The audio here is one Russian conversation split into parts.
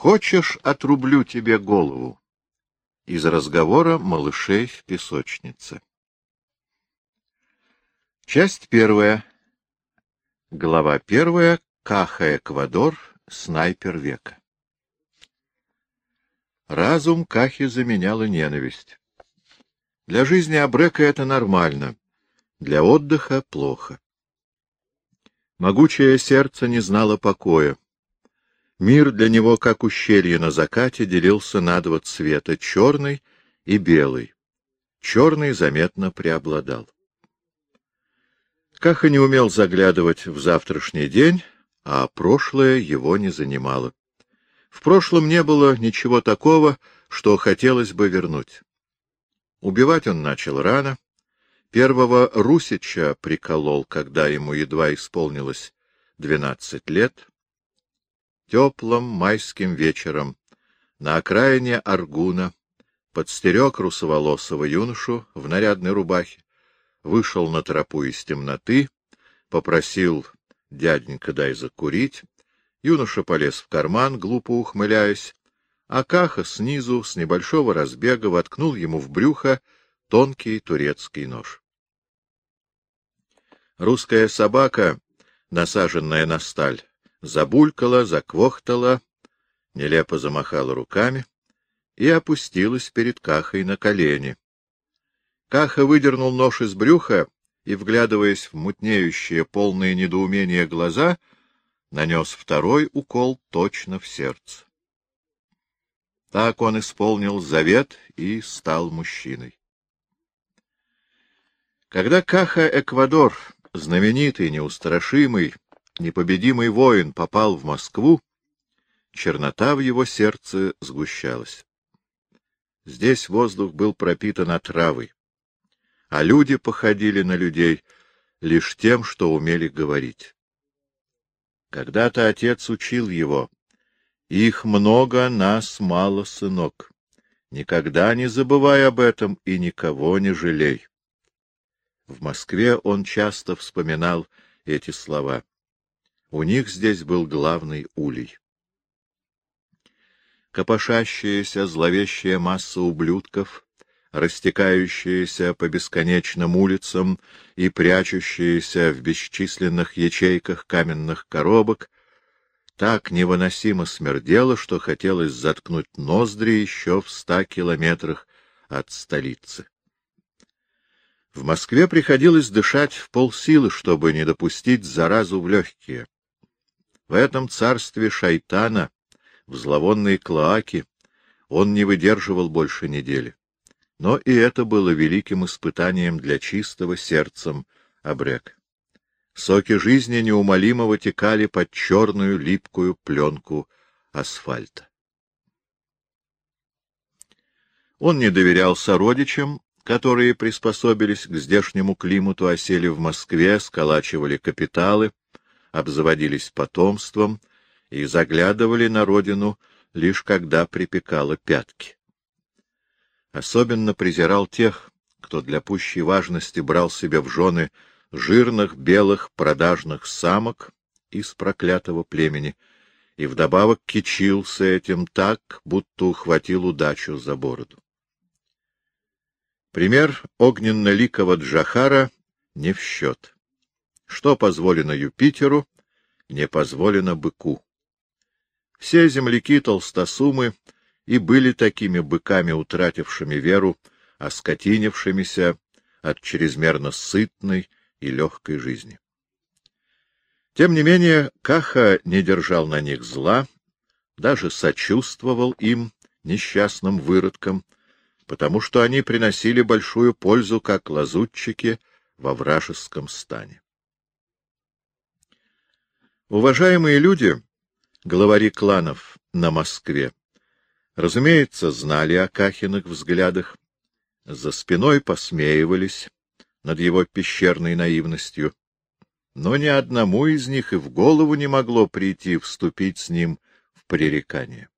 Хочешь, отрублю тебе голову? Из разговора малышей в песочнице. Часть первая. Глава первая. Каха Эквадор. Снайпер века. Разум Кахи заменяла ненависть. Для жизни Абрека это нормально, для отдыха — плохо. Могучее сердце не знало покоя. Мир для него, как ущелье на закате, делился на два цвета — черный и белый. Черный заметно преобладал. Каха не умел заглядывать в завтрашний день, а прошлое его не занимало. В прошлом не было ничего такого, что хотелось бы вернуть. Убивать он начал рано. Первого Русича приколол, когда ему едва исполнилось двенадцать лет. Теплым майским вечером на окраине Аргуна подстерег русоволосого юношу в нарядной рубахе, вышел на тропу из темноты, попросил «дяденька, дай закурить», юноша полез в карман, глупо ухмыляясь, а Каха снизу, с небольшого разбега, воткнул ему в брюхо тонкий турецкий нож. Русская собака, насаженная на сталь, забулькала, заквохтала, нелепо замахала руками и опустилась перед Кахой на колени. Каха выдернул нож из брюха и, вглядываясь в мутнеющие, полные недоумения глаза, нанес второй укол точно в сердце. Так он исполнил завет и стал мужчиной. Когда Каха Эквадор, знаменитый, неустрашимый, непобедимый воин попал в Москву, чернота в его сердце сгущалась. Здесь воздух был пропитан отравой, а люди походили на людей лишь тем, что умели говорить. Когда-то отец учил его, «Их много, нас мало, сынок. Никогда не забывай об этом и никого не жалей». В Москве он часто вспоминал эти слова. У них здесь был главный улей. Копошащаяся зловещая масса ублюдков, растекающаяся по бесконечным улицам и прячущаяся в бесчисленных ячейках каменных коробок, так невыносимо смердело, что хотелось заткнуть ноздри еще в ста километрах от столицы. В Москве приходилось дышать в полсилы, чтобы не допустить заразу в легкие. В этом царстве шайтана, в зловонной клоаке, он не выдерживал больше недели. Но и это было великим испытанием для чистого сердцем обрек. Соки жизни неумолимо вытекали под черную липкую пленку асфальта. Он не доверял сородичам, которые приспособились к здешнему климату, осели в Москве, сколачивали капиталы, обзаводились потомством и заглядывали на родину лишь когда припекало пятки. Особенно презирал тех, кто для пущей важности брал себе в жены жирных белых продажных самок из проклятого племени и вдобавок кичился этим так, будто ухватил удачу за бороду. Пример огненно-ликого Джахара не в счет. Что позволено Юпитеру, не позволено быку. Все земляки-толстосумы и были такими быками, утратившими веру, оскотинившимися от чрезмерно сытной и легкой жизни. Тем не менее, Каха не держал на них зла, даже сочувствовал им, несчастным выродкам, потому что они приносили большую пользу, как лазутчики во вражеском стане. Уважаемые люди, главари кланов на Москве, разумеется, знали о Кахиных взглядах, за спиной посмеивались над его пещерной наивностью, но ни одному из них и в голову не могло прийти вступить с ним в пререкание.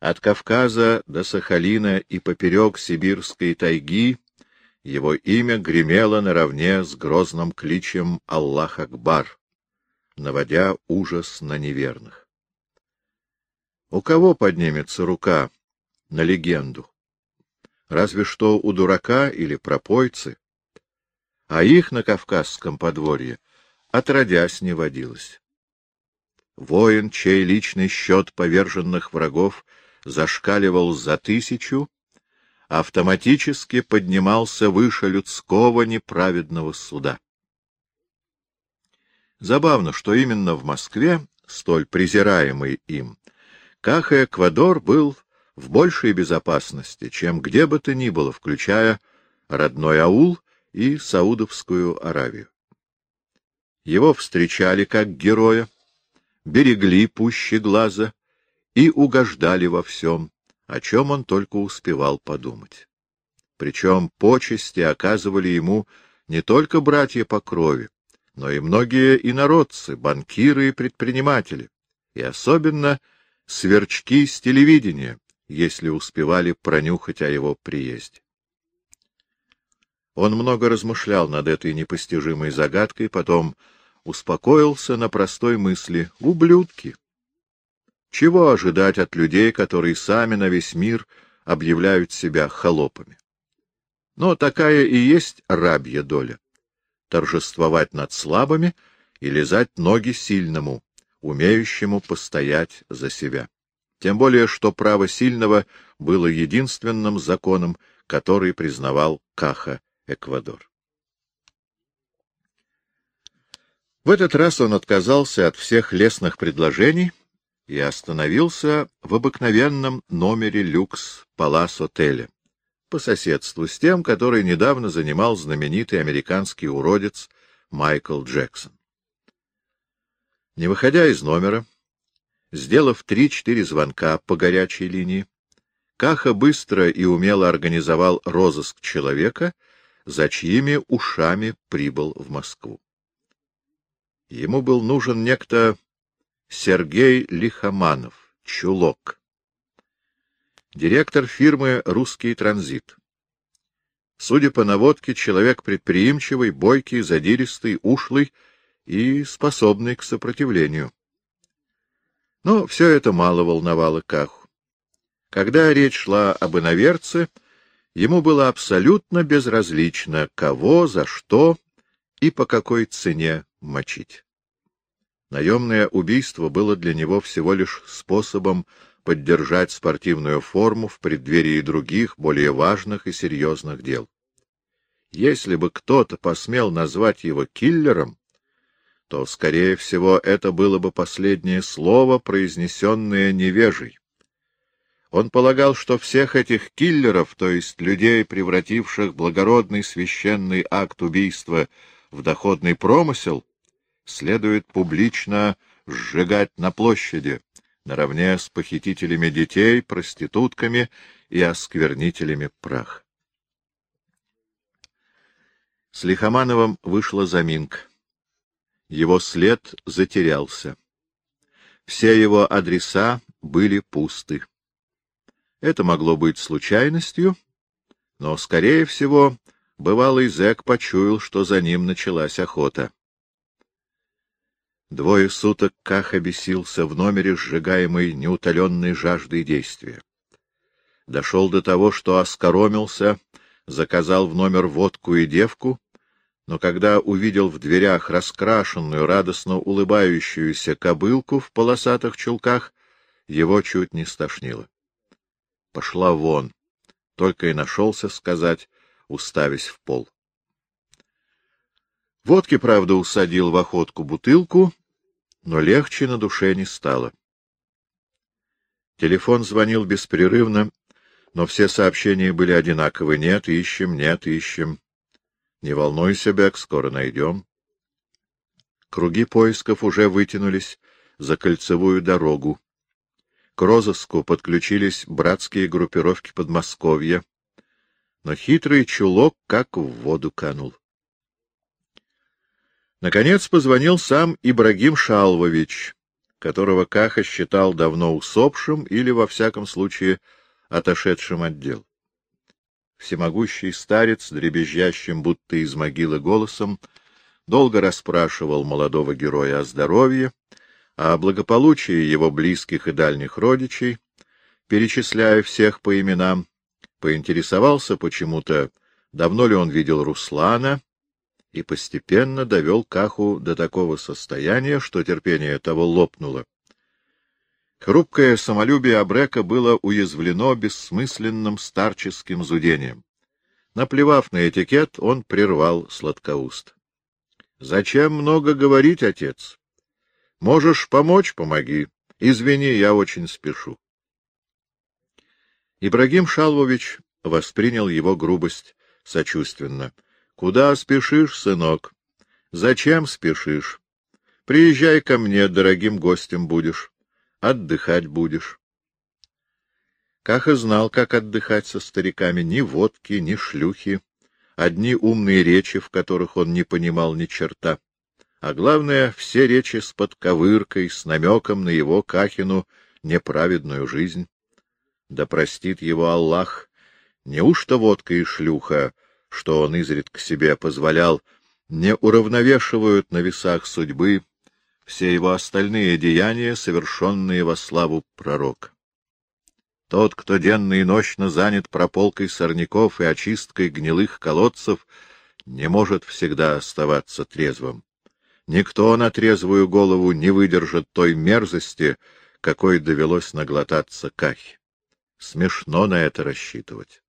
От Кавказа до Сахалина и поперек сибирской тайги его имя гремело наравне с грозным кличем «Аллах Акбар», наводя ужас на неверных. У кого поднимется рука на легенду? Разве что у дурака или пропойцы. А их на Кавказском подворье отродясь не водилось. Воин, чей личный счет поверженных врагов зашкаливал за тысячу, автоматически поднимался выше людского неправедного суда. Забавно, что именно в Москве, столь презираемый им, Каха-Эквадор был в большей безопасности, чем где бы то ни было, включая родной аул и Саудовскую Аравию. Его встречали как героя, берегли пуще глаза и угождали во всем, о чем он только успевал подумать. Причем почести оказывали ему не только братья по крови, но и многие инородцы, банкиры и предприниматели, и особенно сверчки с телевидения, если успевали пронюхать о его приезде. Он много размышлял над этой непостижимой загадкой, потом успокоился на простой мысли — ублюдки. Чего ожидать от людей, которые сами на весь мир объявляют себя холопами? Но такая и есть рабья доля — торжествовать над слабыми и лизать ноги сильному, умеющему постоять за себя. Тем более, что право сильного было единственным законом, который признавал Каха Эквадор. В этот раз он отказался от всех лестных предложений и остановился в обыкновенном номере люкс Палас отеля по соседству с тем, который недавно занимал знаменитый американский уродец Майкл Джексон. Не выходя из номера, сделав три-четыре звонка по горячей линии, Каха быстро и умело организовал розыск человека, за чьими ушами прибыл в Москву. Ему был нужен некто Сергей Лихоманов, чулок. Директор фирмы «Русский транзит». Судя по наводке, человек предприимчивый, бойкий, задиристый, ушлый и способный к сопротивлению. Но все это мало волновало Каху. Когда речь шла об иноверце, ему было абсолютно безразлично, кого, за что и по какой цене мочить. Наемное убийство было для него всего лишь способом поддержать спортивную форму в преддверии других, более важных и серьезных дел. Если бы кто-то посмел назвать его киллером, то, скорее всего, это было бы последнее слово, произнесенное невежей. Он полагал, что всех этих киллеров, то есть людей, превративших благородный священный акт убийства в доходный промысел, следует публично сжигать на площади, наравне с похитителями детей, проститутками и осквернителями прах. С Лихомановым вышла заминка. Его след затерялся. Все его адреса были пусты. Это могло быть случайностью, но, скорее всего, бывалый зэк почуял, что за ним началась охота. Двое суток Каха бесился в номере, сжигаемой неутоленной жаждой действия. Дошел до того, что оскоромился, заказал в номер водку и девку, но когда увидел в дверях раскрашенную, радостно улыбающуюся кобылку в полосатых чулках, его чуть не стошнило. Пошла вон, только и нашелся сказать, уставясь в пол. Водки, правда, усадил в охотку бутылку, но легче на душе не стало. Телефон звонил беспрерывно, но все сообщения были одинаковы. Нет, ищем, нет, ищем. Не волнуйся, Бек, скоро найдем. Круги поисков уже вытянулись за кольцевую дорогу. К розыску подключились братские группировки Подмосковья, но хитрый чулок как в воду канул. Наконец позвонил сам Ибрагим Шалвович, которого Каха считал давно усопшим или, во всяком случае, отошедшим от дел. Всемогущий старец, дребезжащим будто из могилы голосом, долго расспрашивал молодого героя о здоровье, о благополучии его близких и дальних родичей, перечисляя всех по именам, поинтересовался почему-то, давно ли он видел Руслана, и постепенно довел Каху до такого состояния, что терпение того лопнуло. Хрупкое самолюбие Абрека было уязвлено бессмысленным старческим зудением. Наплевав на этикет, он прервал сладкоуст. — Зачем много говорить, отец? Можешь помочь — помоги. Извини, я очень спешу. Ибрагим Шалвович воспринял его грубость сочувственно. — Куда спешишь, сынок? Зачем спешишь? Приезжай ко мне, дорогим гостем будешь. Отдыхать будешь. Каха знал, как отдыхать со стариками. Ни водки, ни шлюхи. Одни умные речи, в которых он не понимал ни черта. А главное, все речи с подковыркой, с намеком на его, Кахину, неправедную жизнь. Да простит его Аллах. Неужто водка и шлюха, что он изредка себе позволял, не уравновешивают на весах судьбы все его остальные деяния, совершенные во славу пророка? Тот, кто денно и ночно занят прополкой сорняков и очисткой гнилых колодцев, не может всегда оставаться трезвым. Никто на трезвую голову не выдержит той мерзости, какой довелось наглотаться Кахе. Смешно на это рассчитывать.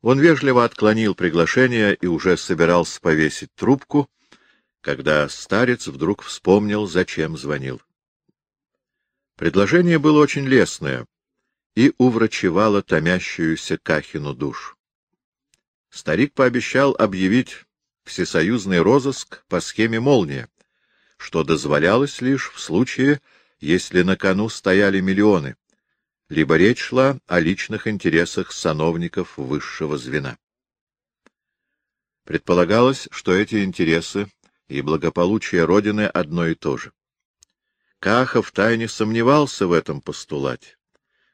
Он вежливо отклонил приглашение и уже собирался повесить трубку, когда старец вдруг вспомнил, зачем звонил. Предложение было очень лестное и уврачевало томящуюся Кахину душ. Старик пообещал объявить всесоюзный розыск по схеме «Молния», что дозволялось лишь в случае, если на кону стояли миллионы, либо речь шла о личных интересах сановников высшего звена. Предполагалось, что эти интересы и благополучие Родины одно и то же. Каха тайне сомневался в этом постулате,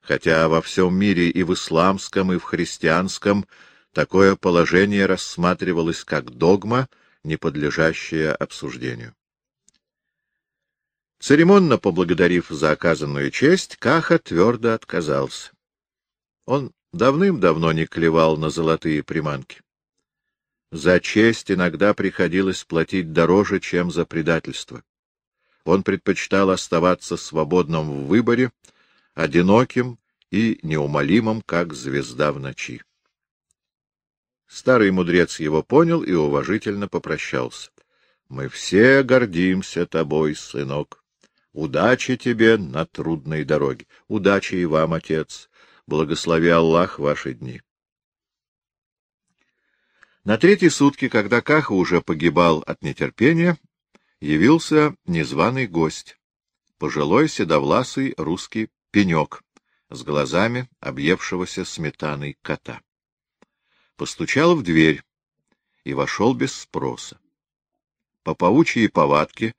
хотя во всем мире и в исламском, и в христианском такое положение рассматривалось как догма, не подлежащая обсуждению. Церемонно поблагодарив за оказанную честь, Каха твердо отказался. Он давным-давно не клевал на золотые приманки. За честь иногда приходилось платить дороже, чем за предательство. Он предпочитал оставаться свободным в выборе, одиноким и неумолимым, как звезда в ночи. Старый мудрец его понял и уважительно попрощался. — Мы все гордимся тобой, сынок. Удачи тебе на трудной дороге. Удачи и вам, отец. Благослови Аллах ваши дни. На третьи сутки, когда Каха уже погибал от нетерпения, явился незваный гость, пожилой седовласый русский пенек с глазами объевшегося сметаной кота. Постучал в дверь и вошел без спроса. По паучьей повадке,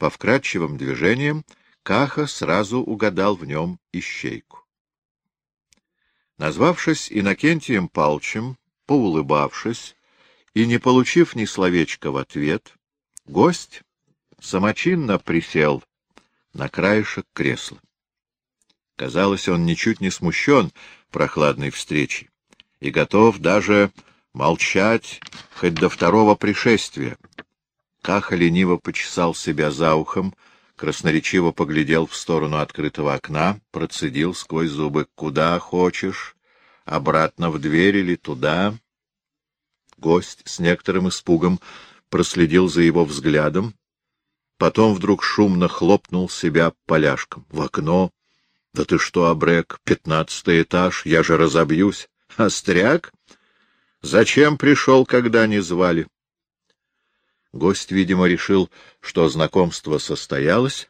по вкрадчивым движениям, Каха сразу угадал в нем ищейку. Назвавшись Иннокентием Палчем, поулыбавшись и не получив ни словечка в ответ, гость самочинно присел на краешек кресла. Казалось, он ничуть не смущен прохладной встречей и готов даже молчать хоть до второго пришествия. Каха лениво почесал себя за ухом, красноречиво поглядел в сторону открытого окна, процедил сквозь зубы «Куда хочешь? Обратно в дверь или туда?» Гость с некоторым испугом проследил за его взглядом, Потом вдруг шумно хлопнул себя поляшком. В окно. Да ты что, Абрек, пятнадцатый этаж, я же разобьюсь. Остряк? Зачем пришел, когда не звали? Гость, видимо, решил, что знакомство состоялось,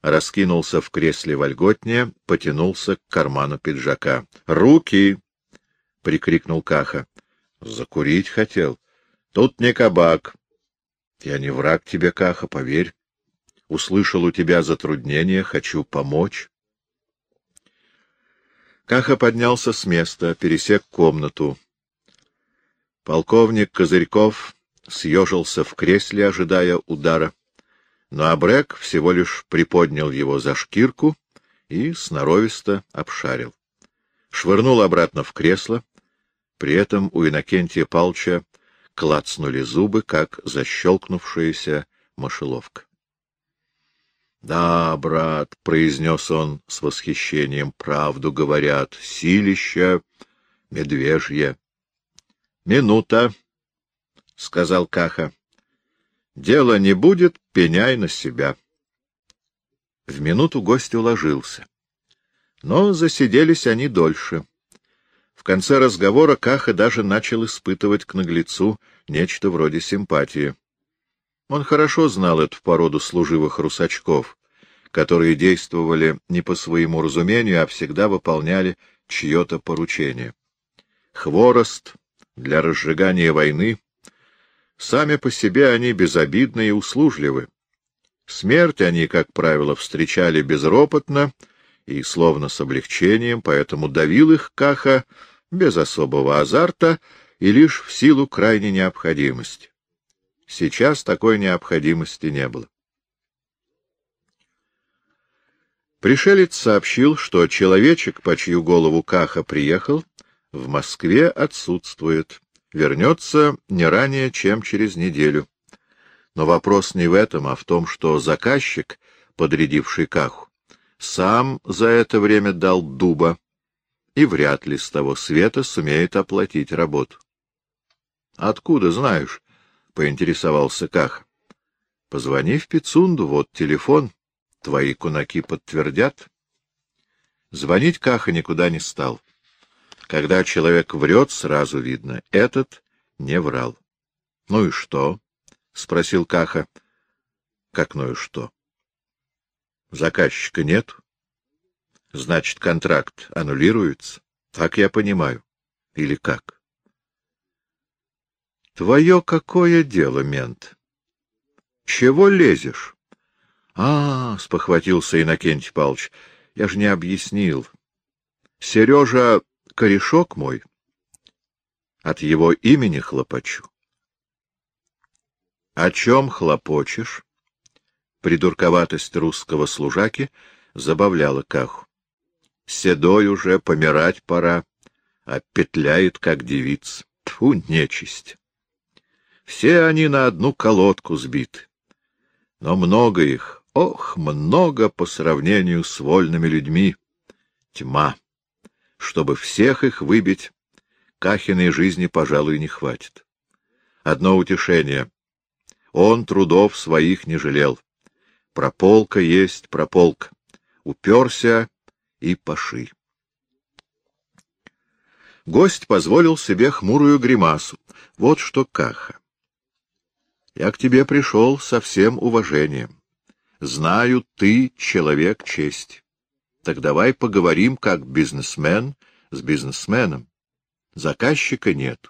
раскинулся в кресле вольготнее, потянулся к карману пиджака. «Руки!» — прикрикнул Каха. «Закурить хотел. Тут не кабак. Я не враг тебе, Каха, поверь. Услышал у тебя затруднение, хочу помочь. Каха поднялся с места, пересек комнату. Полковник Козырьков съежился в кресле, ожидая удара. но Абрек всего лишь приподнял его за шкирку и сноровисто обшарил. Швырнул обратно в кресло, при этом у Иннокентия Палча клацнули зубы, как защелкнувшаяся мышеловка. — Да, брат, — произнес он с восхищением, — правду говорят, силища медвежье. — Минута, — сказал Каха. — Дело не будет, пеняй на себя. В минуту гость уложился. Но засиделись они дольше. В конце разговора Каха даже начал испытывать к наглецу нечто вроде симпатии. Он хорошо знал эту породу служивых русачков, которые действовали не по своему разумению, а всегда выполняли чье-то поручение. Хворост для разжигания войны. Сами по себе они безобидны и услужливы. Смерть они, как правило, встречали безропотно и словно с облегчением, поэтому давил их Каха без особого азарта и лишь в силу крайней необходимости. Сейчас такой необходимости не было. Пришелец сообщил, что человечек, по чью голову Каха приехал, в Москве отсутствует, вернется не ранее, чем через неделю. Но вопрос не в этом, а в том, что заказчик, подрядивший Каху, сам за это время дал дуба и вряд ли с того света сумеет оплатить работу. — Откуда знаешь? — поинтересовался Ках. — Позвони в Пицунду, вот телефон. Твои кунаки подтвердят. Звонить Каха никуда не стал. Когда человек врет, сразу видно, этот не врал. — Ну и что? — спросил Каха. — Как ну и что? Заказчика нет. Значит, контракт аннулируется. Так я понимаю. Или как? Твое какое дело, мент? Чего лезешь? А, спохватился Иннокентий Павлович, я же не объяснил. Сережа — корешок мой. От его имени хлопочу. — О чем хлопочешь? Придурковатость русского служаки забавляла Каху. Седой уже, помирать пора, а петляет, как девица. Тьфу, нечисть! Все они на одну колодку сбиты. Но много их, ох, много по сравнению с вольными людьми. Тьма. Чтобы всех их выбить, Кахиной жизни, пожалуй, не хватит. Одно утешение. Он трудов своих не жалел. Прополка есть прополка. Уперся и поши. Гость позволил себе хмурую гримасу. Вот что, Каха. Я к тебе пришел со всем уважением. Знаю, ты человек честь. Так давай поговорим как бизнесмен с бизнесменом. Заказчика нет.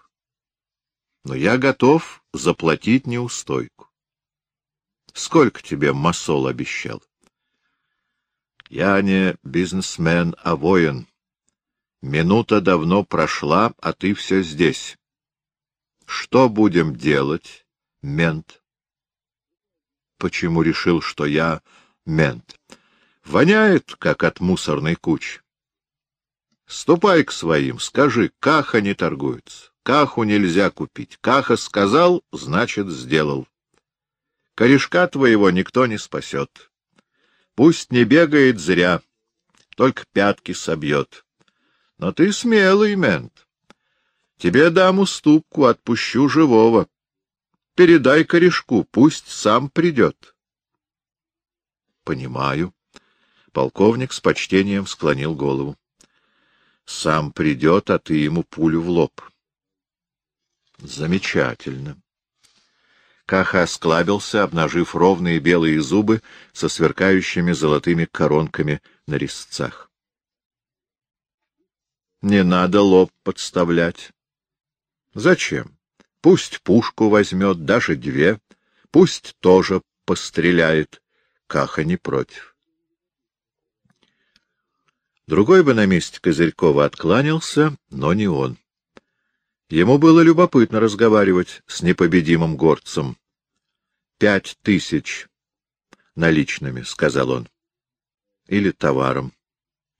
Но я готов заплатить неустойку. Сколько тебе Масол обещал? Я не бизнесмен, а воин. Минута давно прошла, а ты все здесь. Что будем делать, мент? Почему решил, что я мент? Воняет, как от мусорной кучи. Ступай к своим, скажи, каха не торгуется. Каху нельзя купить. Каха сказал, значит, сделал. Корешка твоего никто не спасет. Пусть не бегает зря, только пятки собьет. Но ты смелый, мент. Тебе дам уступку, отпущу живого. Передай корешку, пусть сам придет. — Понимаю. Полковник с почтением склонил голову. — Сам придет, а ты ему пулю в лоб. — Замечательно. Каха осклабился, обнажив ровные белые зубы со сверкающими золотыми коронками на резцах. — Не надо лоб подставлять. — Зачем? Пусть пушку возьмет, даже две, пусть тоже постреляет. Каха не против. Другой бы на месте Козырькова откланялся, но не он. Ему было любопытно разговаривать с непобедимым горцем пять тысяч. наличными, — сказал он. — Или товаром,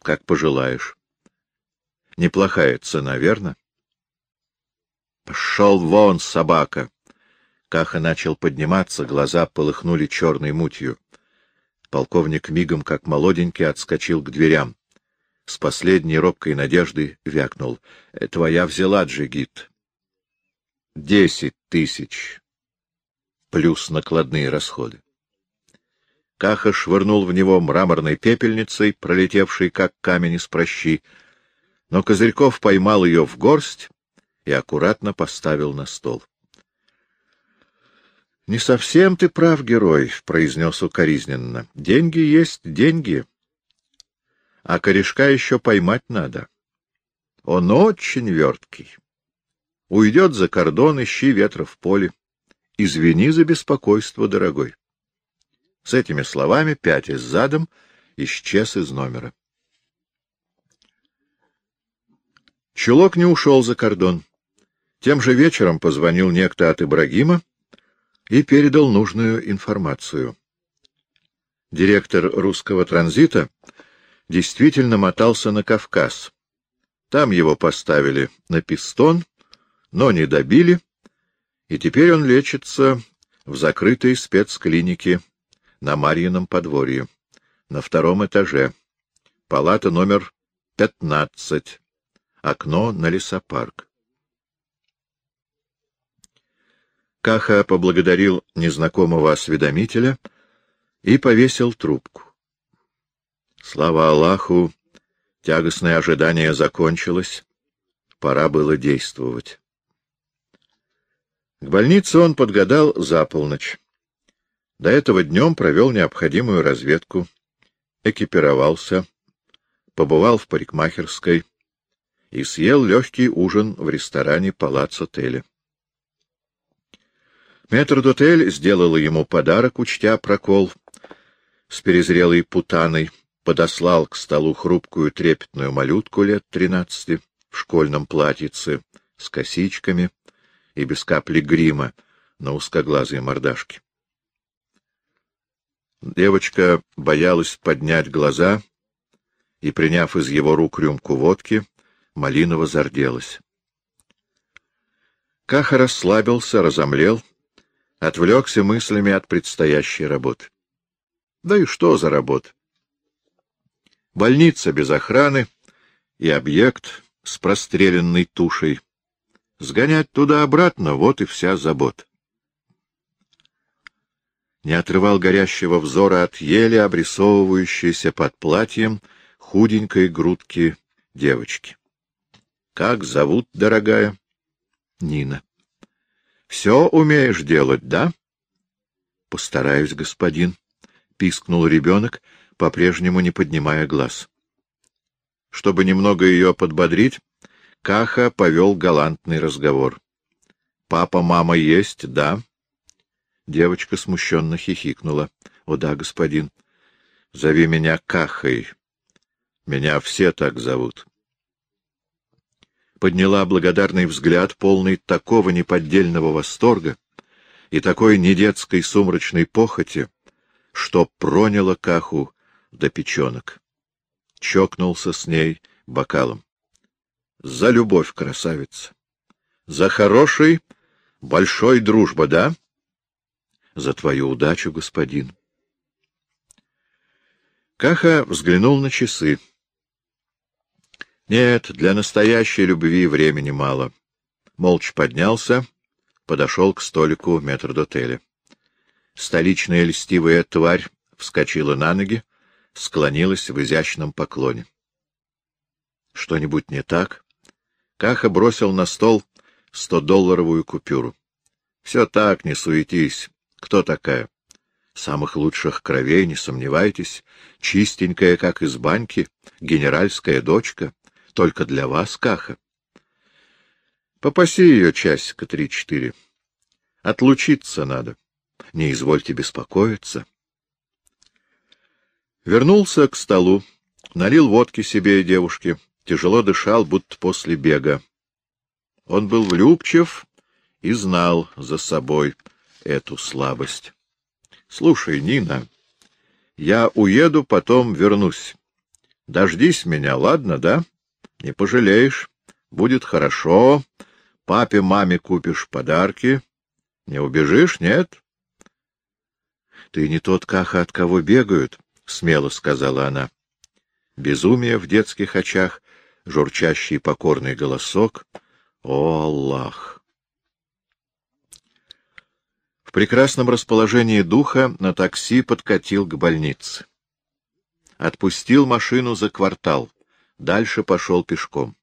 как пожелаешь. Неплохая цена, верно? — Пошел вон, собака! Каха начал подниматься, глаза полыхнули черной мутью. Полковник мигом, как молоденький, отскочил к дверям. С последней робкой надеждой вякнул. — Твоя взяла, Джигит. — Десять тысяч. Плюс накладные расходы. Каха швырнул в него мраморной пепельницей, пролетевшей как камень из прощи, но Козырьков поймал ее в горсть и аккуратно поставил на стол. — Не совсем ты прав, герой, — произнес укоризненно. — Деньги есть деньги, а корешка еще поймать надо. Он очень верткий. Уйдет за кордон, ищи ветра в поле. Извини за беспокойство, дорогой. С этими словами, пятясь задом, исчез из номера. Чулок не ушел за кордон. Тем же вечером позвонил некто от Ибрагима и передал нужную информацию. Директор русского транзита действительно мотался на Кавказ. Там его поставили на пистон, но не добили, и теперь он лечится в закрытой спецклинике на Марьином подворье, на втором этаже, палата номер пятнадцать, окно на лесопарк. Каха поблагодарил незнакомого осведомителя и повесил трубку. Слава Аллаху, тягостное ожидание закончилось, пора было действовать. К больнице он подгадал за полночь. До этого днем провел необходимую разведку, экипировался, побывал в парикмахерской и съел легкий ужин в ресторане палац-отеля. Метрдотель сделала ему подарок, учтя прокол с перезрелой путаной, подослал к столу хрупкую трепетную малютку лет тринадцати в школьном платьице с косичками и без капли грима на узкоглазой мордашке. Девочка боялась поднять глаза и, приняв из его рук рюмку водки, Малинова зарделась. Каха расслабился, разомлел, отвлекся мыслями от предстоящей работы. Да и что за работа? Больница без охраны и объект с простреленной тушей. Сгонять туда-обратно — вот и вся забота не отрывал горящего взора от ели, обрисовывающейся под платьем худенькой грудки девочки. — Как зовут, дорогая? — Нина. — Все умеешь делать, да? — Постараюсь, господин, — пискнул ребенок, по-прежнему не поднимая глаз. Чтобы немного ее подбодрить, Каха повел галантный разговор. — Папа, мама есть, да? — Девочка смущенно хихикнула. — О да, господин. — Зови меня Кахой. Меня все так зовут. Подняла благодарный взгляд, полный такого неподдельного восторга и такой недетской сумрачной похоти, что проняло Каху до печенок. Чокнулся с ней бокалом. За любовь, красавица! За хороший, большой дружба, да? за твою удачу, господин. Каха взглянул на часы. Нет, для настоящей любви времени мало. Молча поднялся, подошел к столику метрдотеля. Столичная льстивая тварь вскочила на ноги, склонилась в изящном поклоне. Что-нибудь не так? Каха бросил на стол стодолларовую купюру. — Все так, не суетись. Кто такая? Самых лучших кровей, не сомневайтесь. Чистенькая, как из баньки, генеральская дочка. Только для вас, Каха. Попаси ее часика три-четыре. Отлучиться надо. Не извольте беспокоиться. Вернулся к столу, налил водки себе и девушке, тяжело дышал, будто после бега. Он был влюбчив и знал за собой — эту слабость. — Слушай, Нина, Я уеду, потом вернусь. Дождись меня, ладно, да? Не пожалеешь. Будет хорошо. Папе, маме купишь подарки. Не убежишь, нет? — Ты не тот Каха, от кого бегают, — смело сказала она. Безумие в детских очах, журчащий покорный голосок. О, Аллах! В прекрасном расположении духа на такси подкатил к больнице. Отпустил машину за квартал, дальше пошел пешком.